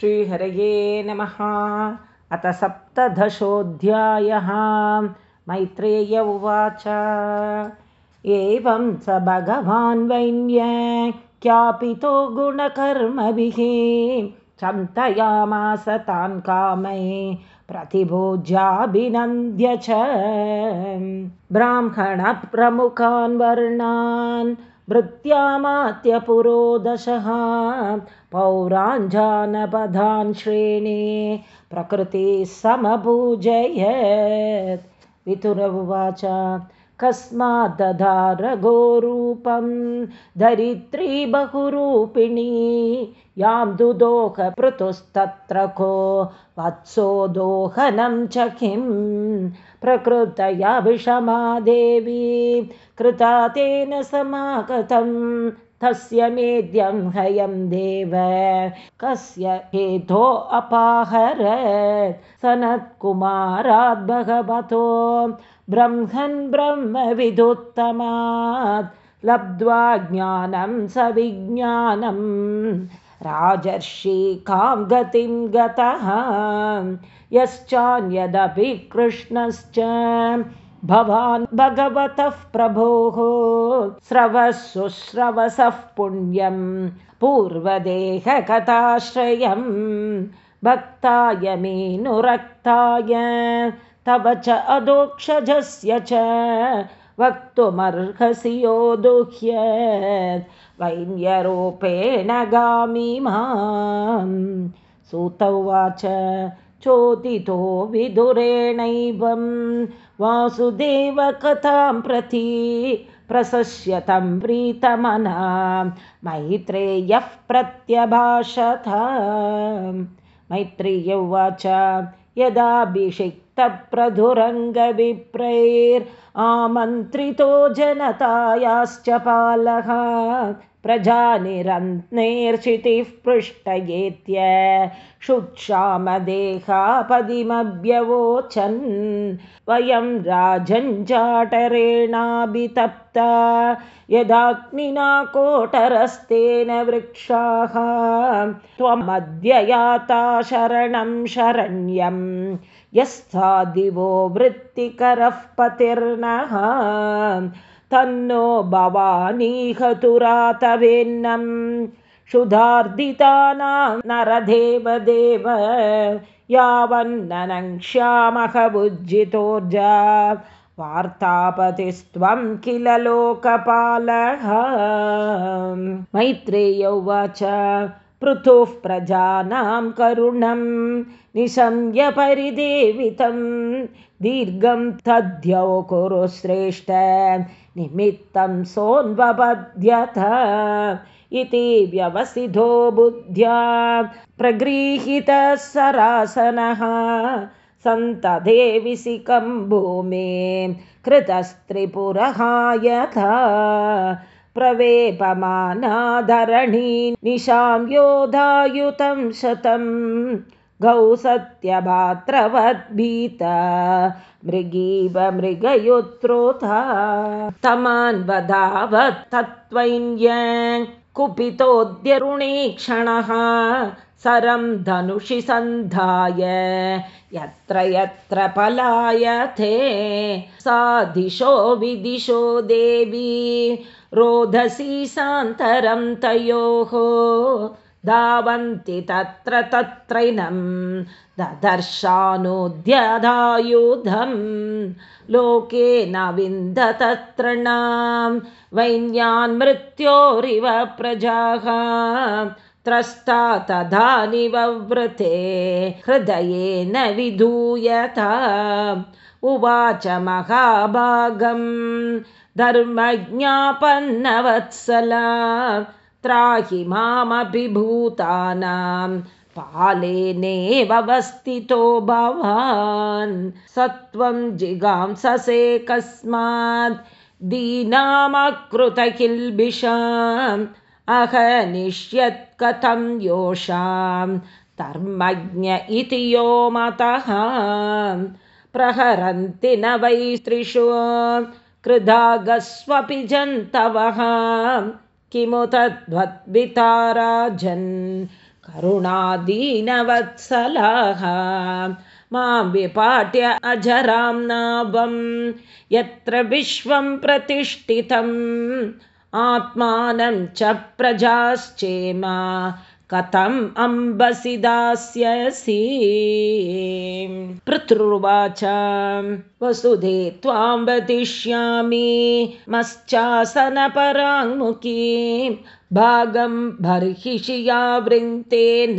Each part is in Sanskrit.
श्रीहरये नमः। अथ सप्तदशोऽध्यायः। मैत्रेय उवाच। एवं स भगवान् वैन्य क्यापितो गुणकर्मभिः चन्तयामास तान् कामै प्रतिभोज्याभिनन्द्य च। ब्राह्मणप्रमुखान् वर्णान् भृत्यामात्यपुरोदशः। पौराञ्जानपदान् श्रेणे प्रकृतिः समभूजयत् वितुर उवाच कस्मात् दधारघोरूपं धरित्री बहुरूपिणी यां दुदोहपृतुस्तत्र को वत्सो दोहनं च किं? प्रकृतया विषमा देवी कृता तेन समागतं तस्य मेद्यं हयं देव। कस्य हेतो अपाहर सनत्कुमाराद् भगवतो। ब्रह्मन् ब्रह्मविदुत्तमात् लब्ध्वा ज्ञानं स विज्ञानं राजर्षिकां गतिं गतः। यश्चान्यदपि कृष्णश्च भवान् भगवतः प्रभोः स्रवः शुश्रवसः पुण्यं पूर्वदेहकथाश्रयं भक्ताय मेनुरक्ताय तव च अदोक्षजस्य च वक्तुमर्हसि यो दुह्य वैन्यरूपेण गामि मां सूत उवाच चोदितो विदुरेणैवं वासुदेवकथां प्रति प्रशस्यतं प्रीतमना मैत्रेयः प्रत्यभाषत। मैत्रेय उवाच यदाभिषिक्तप्रधुरङ्गविप्रैर् आमन्त्रितो जनतायाश्च पालः। प्रजानिरन्त्नेर्षितिः पृष्टयेत्य शुक्षामदेहापदिमभ्यवोचन् वयं राजञ्जाटरेणाभितप्ता यदाग्निना कोटरस्तेन वृक्षाः। त्वमद्ययाता शरणं शरण्यं। यस्तादिवो वृत्तिकरः पतिर्नः तन्नो भवानीहतुरातवेन्नं क्षुधार्दितानां नरदेवदेव यावन्ननङ्क्ष्यामः भुज्जितोर्जा। वार्तापतिस्त्वं किल लोकपालः? मैत्रेय उवाच पृथुः प्रजानां करुणं निशम्य परिदेवितं दीर्घं तद्यौ कुरु श्रेष्ठ निमित्तं सोऽन्वबध्यथ इति व्यवसितो बुद्ध्या प्रगृहीतः सरासनः सन्तदेविसिकं भूमे कृतस्त्रिपुरः यथा प्रवेपमानाधरणी निशां योधायुतं शतं गौ सत्यभात्रवद्भीता मृगीव मृगयुत्रोथा। तमान्वधावत् तत्त्वैन्य कुपितोऽद्यरुणीक्षणः सरं धनुषि सन्धाय यत्र यत्र पलायथे सा दिशो विदिशो देवी रोधसी सान्तरं तयोः धावन्ति तत्र तत्रैनं ददर्शानुद्यधायुधं। लोके न विन्दततॄणां वैन्यान् मृत्योरिव प्रजाः। त्रस्ता तथा निवव्रते हृदयेन विधूयता। उवाच महाभागं धर्मज्ञापन्नवत्सला त्राहि मामपि भूतानां पालेनेवस्थितो भवान्। सत्वं जिगांससे कस्मात् दीनामकृतकिल्बिषाम् अहनिष्यत् कथं योषां धर्मज्ञ इति यो मतः। प्रहरन्ति न वै स्त्रिषु। कृदागस्वपि जन्तवः किमु तद्वद्विताराजन् करुणादीनवत्सलाः मां विपाट्य अजरां नाभं यत्र विश्वं प्रतिष्ठितम् आत्मानं च प्रजाश्चेम कथम् अम्बसि दास्यसि। पृथुर्वाच वसुधे त्वां वदिष्यामि। मश्चासनपराङ्मुखी भागं बर्हिषिया वृन्तेन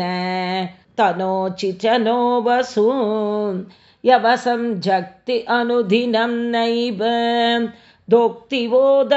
तनोचि च नो वसु यवसं जक्ति अनुदिनं नैव। दोक्तिवोदसम्पयः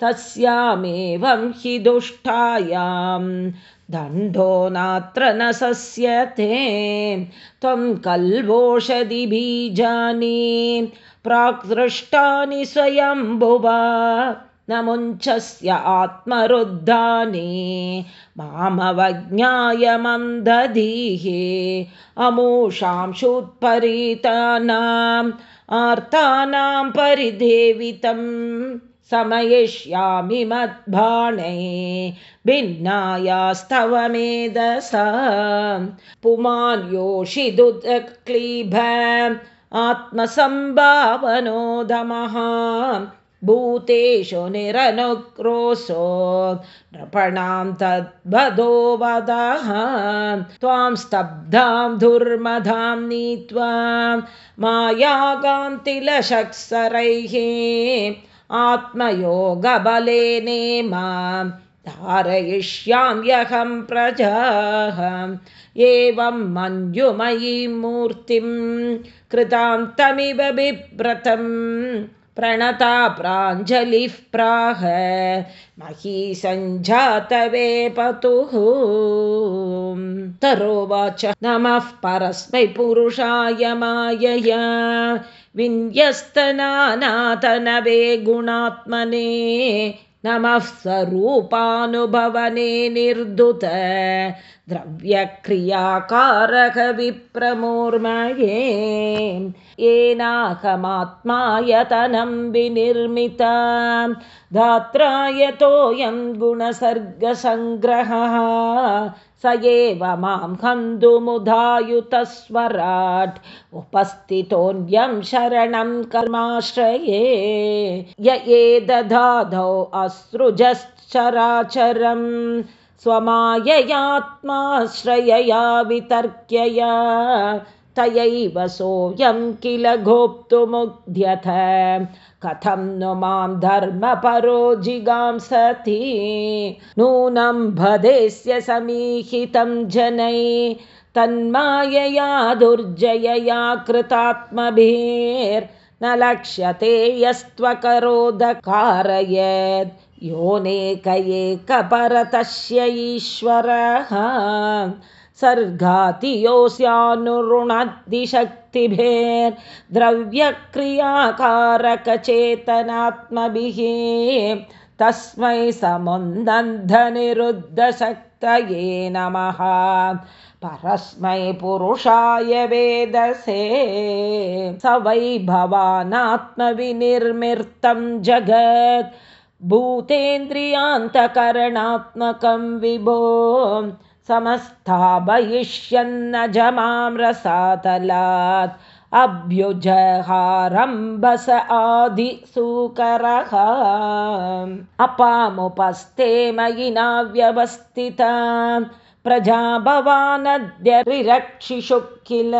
तस्यामेवं हि दुष्टायां। दण्डो नात्र न सस्यते। त्वं कल्वोषधिबीजानि। प्राक्दृष्टानि स्वयम्भुवा न मुञ्चस्य आत्मरुद्धानि। मामवज्ञाय मन्दधीः। अमूषांशुत्परीतानाम् आर्तानां परिदेवितं समयिष्यामि मद्भाणे भिन्नायास्तव मेधसा। पुमान् योषिदुदक्लीभ आत्मसम्भावनोदमः। भूतेषु निरनुक्रोशो नृपणां तद्वधो वदः। त्वां स्तब्धां दुर्मधां नीत्वा मायागान्तिलशक्सरैः आत्मयोगबलेने मां धारयिष्याम्यहं प्रजाः। एवं मञ्जुमयीं मूर्तिं कृतान्तमिव बिभ्रतम् प्रणता प्राञ्जलिः प्राह मही सञ्जातवे पतुः। तरोवाच नमः परस्मै पुरुषाय मायया विन्यस्तनानातनवे गुणात्मने नमः स्वरूपानुभवने निर्दुत द्रव्यक्रियाकारकविप्रमोर्मये येनाहमात्मायतनं विनिर्मिता धात्रायतोऽयं गुणसर्गसङ्ग्रहः। स एव मां हन्तुमुधायुतस्वराट् उपस्थितोऽन्यं शरणं कर्माश्रये। य एदधाधौ अश्रुजश्चराचरं स्वमाययात्माश्रयया वितर्क्यया तयैव सोऽयं किल गोप्तुमुग्ध्यथ कथं नु मां धर्मपरो जिगांसति नूनं भदेस्य समीहितं जनै। तन्मायया दुर्जयया कृतात्मभिर्न लक्ष्यते यस्त्वकरोदकारयत् योनेक एकपरतस्य ईश्वरः। सर्गातियोऽस्यानुरुणद्दिशक्तिभेर्द्रव्यक्रियाकारकचेतनात्मभिः तस्मै समुन्नन्धनिरुद्धशक्तये नमः। परस्मै पुरुषाय वेदसे। स वै भवानात्मविनिर्मितं जगत्। भूतेन्द्रियान्तकरणात्मकं विभो। समस्थापयिष्यन्न जमाम्रसातलात् अभ्युजहारम्भस आदिसूकरः अपामुपस्ते मयि नाव्यवस्थिता। प्रजा भवानद्यरिरक्षिषु किल?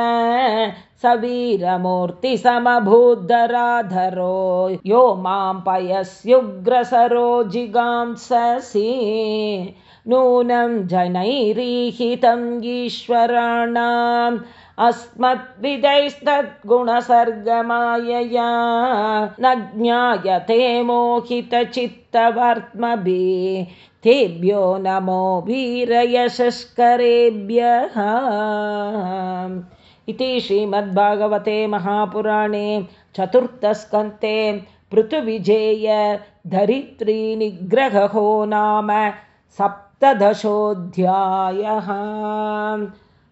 स वीरमूर्तिसमभूद्धराधरो यो मां पयस्युग्रसरो जिगांससि नूनं जनैरीहितम् ईश्वराणाम् अस्मद्विदैस्तद्गुणसर्गमायया न ज्ञायते मोहितचित्तवर्त्मभिः। तेभ्यो नमो वीरयशस्करेभ्यः। इति श्रीमद्भागवते महापुराणे चतुर्थस्कन्ते पृथुविजेय धरित्रीनिग्रहो नाम सप्तदशोऽध्यायः